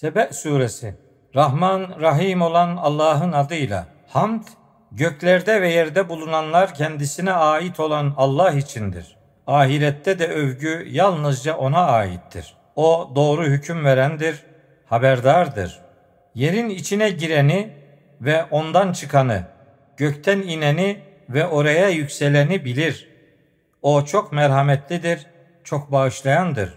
Sebe suresi Rahman Rahim olan Allah'ın adıyla hamd göklerde ve yerde bulunanlar kendisine ait olan Allah içindir. Ahirette de övgü yalnızca ona aittir. O doğru hüküm verendir, haberdardır. Yerin içine gireni ve ondan çıkanı, gökten ineni ve oraya yükseleni bilir. O çok merhametlidir, çok bağışlayandır.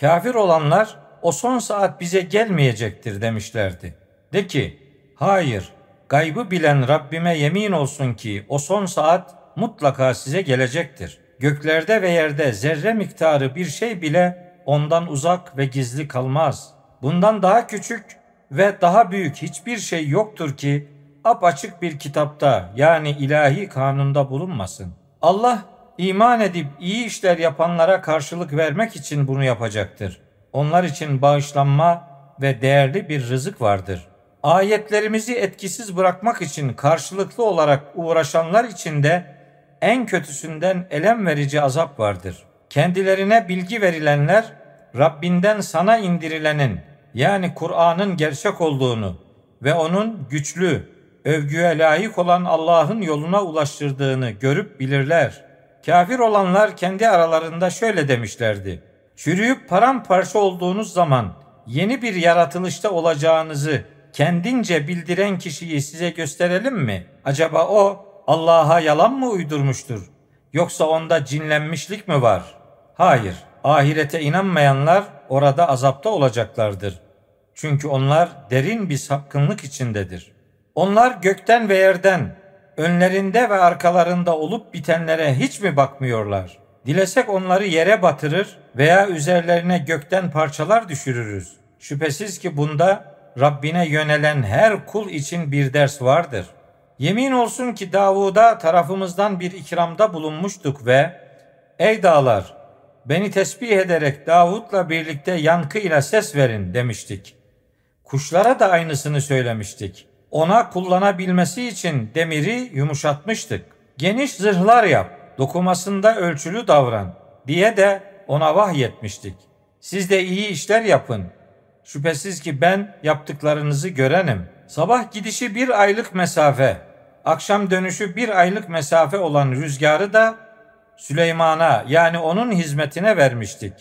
Kafir olanlar o son saat bize gelmeyecektir demişlerdi. De ki, hayır, gaybı bilen Rabbime yemin olsun ki o son saat mutlaka size gelecektir. Göklerde ve yerde zerre miktarı bir şey bile ondan uzak ve gizli kalmaz. Bundan daha küçük ve daha büyük hiçbir şey yoktur ki apaçık bir kitapta yani ilahi kanunda bulunmasın. Allah iman edip iyi işler yapanlara karşılık vermek için bunu yapacaktır. Onlar için bağışlanma ve değerli bir rızık vardır. Ayetlerimizi etkisiz bırakmak için karşılıklı olarak uğraşanlar için de en kötüsünden elem verici azap vardır. Kendilerine bilgi verilenler Rabbinden sana indirilenin yani Kur'an'ın gerçek olduğunu ve onun güçlü, övgüye layık olan Allah'ın yoluna ulaştırdığını görüp bilirler. Kafir olanlar kendi aralarında şöyle demişlerdi. Çürüyüp paramparça olduğunuz zaman yeni bir yaratılışta olacağınızı kendince bildiren kişiyi size gösterelim mi? Acaba o Allah'a yalan mı uydurmuştur? Yoksa onda cinlenmişlik mi var? Hayır, ahirete inanmayanlar orada azapta olacaklardır. Çünkü onlar derin bir sapkınlık içindedir. Onlar gökten ve yerden, önlerinde ve arkalarında olup bitenlere hiç mi bakmıyorlar? Dilesek onları yere batırır veya üzerlerine gökten parçalar düşürürüz. Şüphesiz ki bunda Rabbine yönelen her kul için bir ders vardır. Yemin olsun ki Davud'a tarafımızdan bir ikramda bulunmuştuk ve Ey dağlar beni tesbih ederek Davud'la birlikte yankıyla ses verin demiştik. Kuşlara da aynısını söylemiştik. Ona kullanabilmesi için demiri yumuşatmıştık. Geniş zırhlar yap, dokumasında ölçülü davran diye de ona vahyetmiştik. Siz de iyi işler yapın. Şüphesiz ki ben yaptıklarınızı görenim. Sabah gidişi bir aylık mesafe, akşam dönüşü bir aylık mesafe olan rüzgarı da Süleyman'a yani onun hizmetine vermiştik.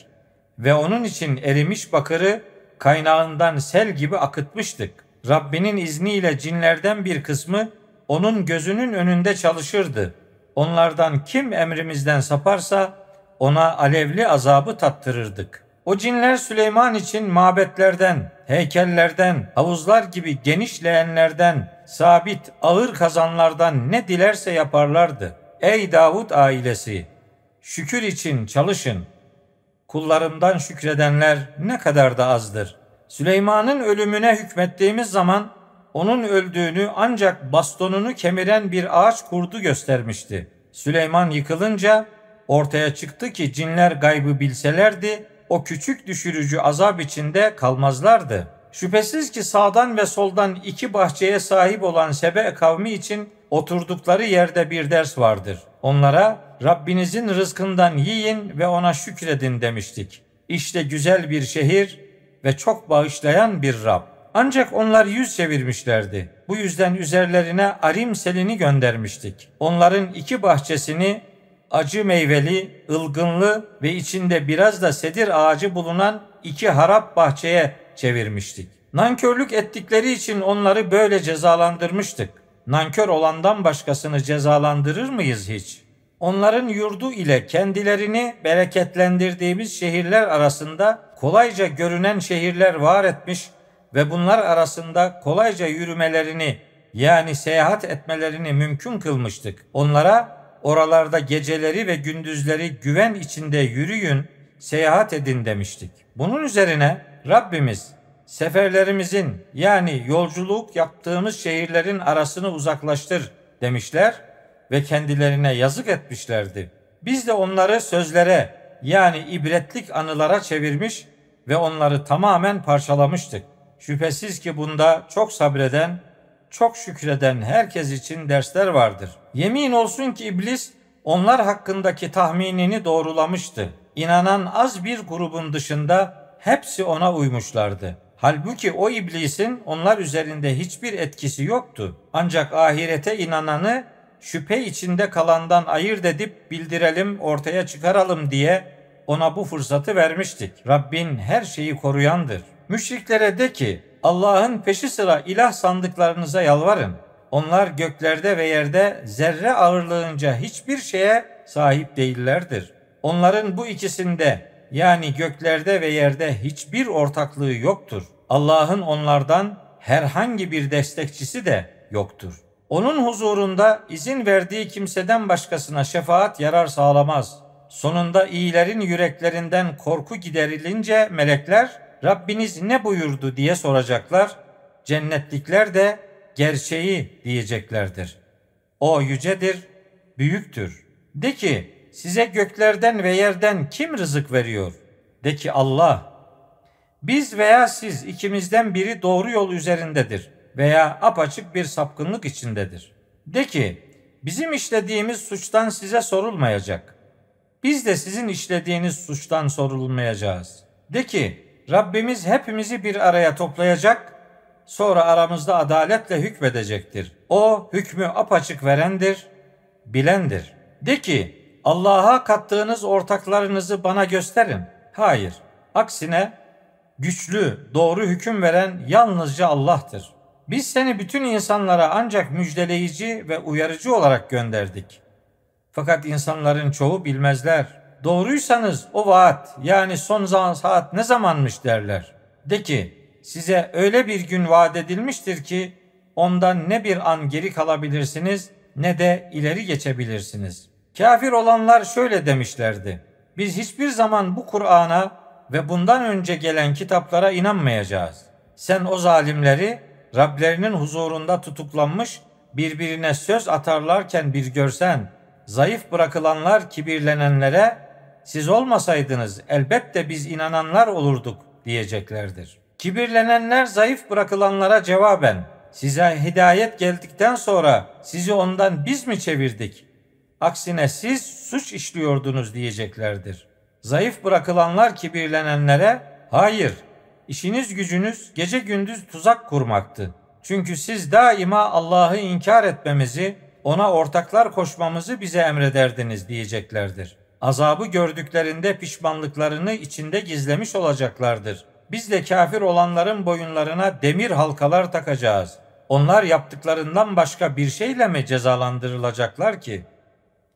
Ve onun için erimiş bakırı kaynağından sel gibi akıtmıştık. Rabbinin izniyle cinlerden bir kısmı onun gözünün önünde çalışırdı. Onlardan kim emrimizden saparsa ona alevli azabı tattırırdık. O cinler Süleyman için mabetlerden, heykellerden, havuzlar gibi geniş leğenlerden, sabit ağır kazanlardan ne dilerse yaparlardı. Ey Davud ailesi! Şükür için çalışın. Kullarımdan şükredenler ne kadar da azdır. Süleyman'ın ölümüne hükmettiğimiz zaman onun öldüğünü ancak bastonunu kemiren bir ağaç kurdu göstermişti. Süleyman yıkılınca ortaya çıktı ki cinler gaybı bilselerdi o küçük düşürücü azap içinde kalmazlardı. Şüphesiz ki sağdan ve soldan iki bahçeye sahip olan Sebe kavmi için oturdukları yerde bir ders vardır. Onlara Rabbinizin rızkından yiyin ve ona şükredin demiştik. İşte güzel bir şehir ve çok bağışlayan bir Rab. Ancak onlar yüz çevirmişlerdi. Bu yüzden üzerlerine arim selini göndermiştik. Onların iki bahçesini acı meyveli, ılgınlı ve içinde biraz da sedir ağacı bulunan iki harap bahçeye çevirmiştik. Nankörlük ettikleri için onları böyle cezalandırmıştık. Nankör olandan başkasını cezalandırır mıyız hiç? Onların yurdu ile kendilerini bereketlendirdiğimiz şehirler arasında kolayca görünen şehirler var etmiş ve bunlar arasında kolayca yürümelerini yani seyahat etmelerini mümkün kılmıştık. Onlara oralarda geceleri ve gündüzleri güven içinde yürüyün, seyahat edin demiştik. Bunun üzerine Rabbimiz seferlerimizin yani yolculuk yaptığımız şehirlerin arasını uzaklaştır demişler ve kendilerine yazık etmişlerdi. Biz de onları sözlere yani ibretlik anılara çevirmiş ve onları tamamen parçalamıştık. Şüphesiz ki bunda çok sabreden, çok şükreden herkes için dersler vardır. Yemin olsun ki iblis onlar hakkındaki tahminini doğrulamıştı. İnanan az bir grubun dışında hepsi ona uymuşlardı. Halbuki o iblisin onlar üzerinde hiçbir etkisi yoktu. Ancak ahirete inananı şüphe içinde kalandan ayırt edip bildirelim, ortaya çıkaralım diye ona bu fırsatı vermiştik. Rabbin her şeyi koruyandır. Müşriklere de ki Allah'ın peşi sıra ilah sandıklarınıza yalvarın. Onlar göklerde ve yerde zerre ağırlığınca hiçbir şeye sahip değillerdir. Onların bu ikisinde yani göklerde ve yerde hiçbir ortaklığı yoktur. Allah'ın onlardan herhangi bir destekçisi de yoktur. Onun huzurunda izin verdiği kimseden başkasına şefaat yarar sağlamaz. Sonunda iyilerin yüreklerinden korku giderilince melekler Rabbiniz ne buyurdu diye soracaklar. Cennetlikler de gerçeği diyeceklerdir. O yücedir, büyüktür. De ki size göklerden ve yerden kim rızık veriyor? De ki Allah. Biz veya siz ikimizden biri doğru yol üzerindedir veya apaçık bir sapkınlık içindedir. De ki bizim işlediğimiz suçtan size sorulmayacak. Biz de sizin işlediğiniz suçtan sorulmayacağız. De ki Rabbimiz hepimizi bir araya toplayacak, sonra aramızda adaletle hükmedecektir. O hükmü apaçık verendir, bilendir. De ki Allah'a kattığınız ortaklarınızı bana gösterin. Hayır, aksine güçlü, doğru hüküm veren yalnızca Allah'tır. Biz seni bütün insanlara ancak müjdeleyici ve uyarıcı olarak gönderdik. Fakat insanların çoğu bilmezler. Doğruysanız o vaat yani son zaman saat ne zamanmış derler. De ki size öyle bir gün vaat edilmiştir ki ondan ne bir an geri kalabilirsiniz ne de ileri geçebilirsiniz. Kafir olanlar şöyle demişlerdi. Biz hiçbir zaman bu Kur'an'a ve bundan önce gelen kitaplara inanmayacağız. Sen o zalimleri Rablerinin huzurunda tutuklanmış birbirine söz atarlarken bir görsen, zayıf bırakılanlar kibirlenenlere siz olmasaydınız elbette biz inananlar olurduk diyeceklerdir. Kibirlenenler zayıf bırakılanlara cevaben size hidayet geldikten sonra sizi ondan biz mi çevirdik? Aksine siz suç işliyordunuz diyeceklerdir. Zayıf bırakılanlar kibirlenenlere hayır işiniz gücünüz gece gündüz tuzak kurmaktı. Çünkü siz daima Allah'ı inkar etmemizi, ona ortaklar koşmamızı bize emrederdiniz diyeceklerdir. Azabı gördüklerinde pişmanlıklarını içinde gizlemiş olacaklardır. Biz de kafir olanların boyunlarına demir halkalar takacağız. Onlar yaptıklarından başka bir şeyle mi cezalandırılacaklar ki?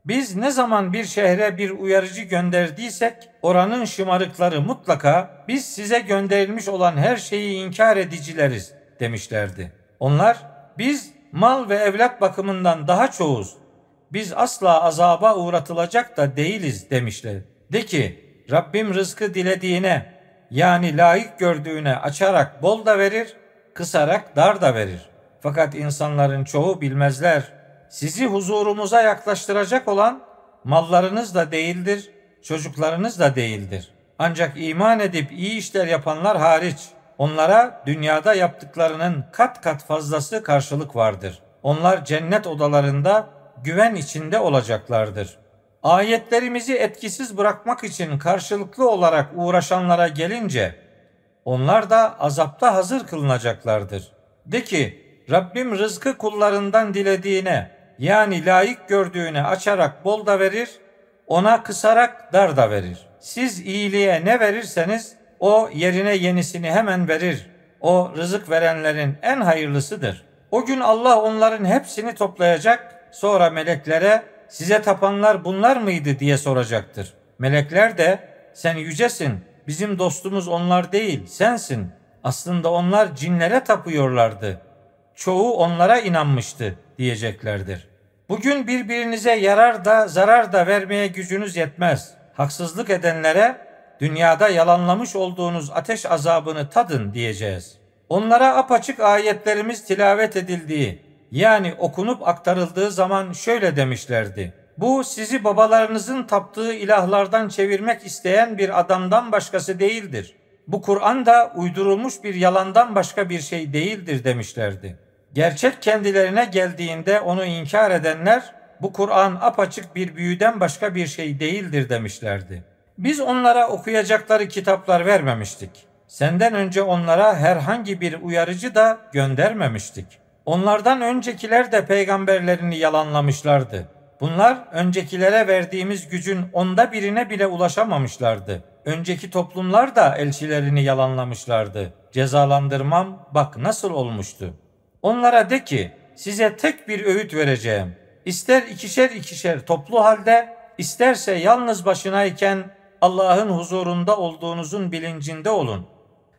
Biz ne zaman bir şehre bir uyarıcı gönderdiysek oranın şımarıkları mutlaka biz size gönderilmiş olan her şeyi inkar edicileriz demişlerdi. Onlar biz mal ve evlat bakımından daha çoğuz. Biz asla azaba uğratılacak da değiliz demişler. De ki Rabbim rızkı dilediğine yani layık gördüğüne açarak bol da verir, kısarak dar da verir. Fakat insanların çoğu bilmezler.'' sizi huzurumuza yaklaştıracak olan mallarınız da değildir, çocuklarınız da değildir. Ancak iman edip iyi işler yapanlar hariç onlara dünyada yaptıklarının kat kat fazlası karşılık vardır. Onlar cennet odalarında güven içinde olacaklardır. Ayetlerimizi etkisiz bırakmak için karşılıklı olarak uğraşanlara gelince onlar da azapta hazır kılınacaklardır. De ki Rabbim rızkı kullarından dilediğine yani layık gördüğüne açarak bol da verir, ona kısarak dar da verir. Siz iyiliğe ne verirseniz o yerine yenisini hemen verir. O rızık verenlerin en hayırlısıdır. O gün Allah onların hepsini toplayacak, sonra meleklere size tapanlar bunlar mıydı diye soracaktır. Melekler de sen yücesin, bizim dostumuz onlar değil, sensin. Aslında onlar cinlere tapıyorlardı. Çoğu onlara inanmıştı diyeceklerdir. Bugün birbirinize yarar da zarar da vermeye gücünüz yetmez. Haksızlık edenlere dünyada yalanlamış olduğunuz ateş azabını tadın diyeceğiz. Onlara apaçık ayetlerimiz tilavet edildiği yani okunup aktarıldığı zaman şöyle demişlerdi. Bu sizi babalarınızın taptığı ilahlardan çevirmek isteyen bir adamdan başkası değildir. Bu Kur'an da uydurulmuş bir yalandan başka bir şey değildir demişlerdi. Gerçek kendilerine geldiğinde onu inkar edenler bu Kur'an apaçık bir büyüden başka bir şey değildir demişlerdi. Biz onlara okuyacakları kitaplar vermemiştik. Senden önce onlara herhangi bir uyarıcı da göndermemiştik. Onlardan öncekiler de peygamberlerini yalanlamışlardı. Bunlar öncekilere verdiğimiz gücün onda birine bile ulaşamamışlardı. Önceki toplumlar da elçilerini yalanlamışlardı. Cezalandırmam bak nasıl olmuştu. Onlara de ki size tek bir öğüt vereceğim. İster ikişer ikişer toplu halde, isterse yalnız başınayken Allah'ın huzurunda olduğunuzun bilincinde olun.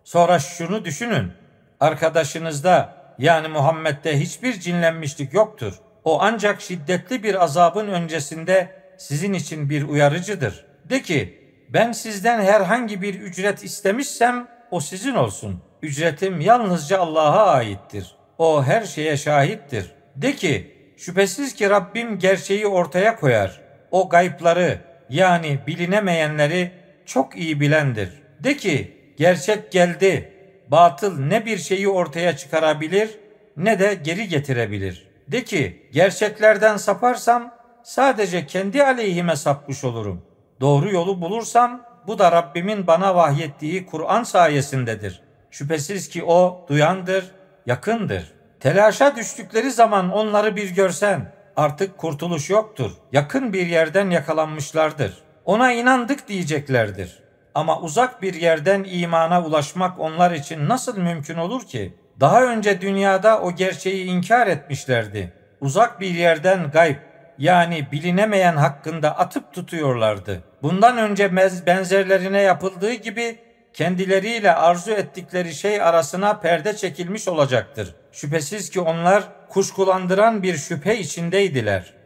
Sonra şunu düşünün. Arkadaşınızda yani Muhammed'de hiçbir cinlenmişlik yoktur. O ancak şiddetli bir azabın öncesinde sizin için bir uyarıcıdır. De ki ben sizden herhangi bir ücret istemişsem o sizin olsun. Ücretim yalnızca Allah'a aittir. O her şeye şahittir. De ki şüphesiz ki Rabbim gerçeği ortaya koyar. O gaypları yani bilinemeyenleri çok iyi bilendir. De ki gerçek geldi. Batıl ne bir şeyi ortaya çıkarabilir ne de geri getirebilir. De ki gerçeklerden saparsam sadece kendi aleyhime sapmış olurum. Doğru yolu bulursam bu da Rabbimin bana vahyettiği Kur'an sayesindedir. Şüphesiz ki o duyandır, yakındır. Telaşa düştükleri zaman onları bir görsen artık kurtuluş yoktur. Yakın bir yerden yakalanmışlardır. Ona inandık diyeceklerdir. Ama uzak bir yerden imana ulaşmak onlar için nasıl mümkün olur ki? Daha önce dünyada o gerçeği inkar etmişlerdi. Uzak bir yerden gayb yani bilinemeyen hakkında atıp tutuyorlardı. Bundan önce benzerlerine yapıldığı gibi kendileriyle arzu ettikleri şey arasına perde çekilmiş olacaktır. Şüphesiz ki onlar kuşkulandıran bir şüphe içindeydiler.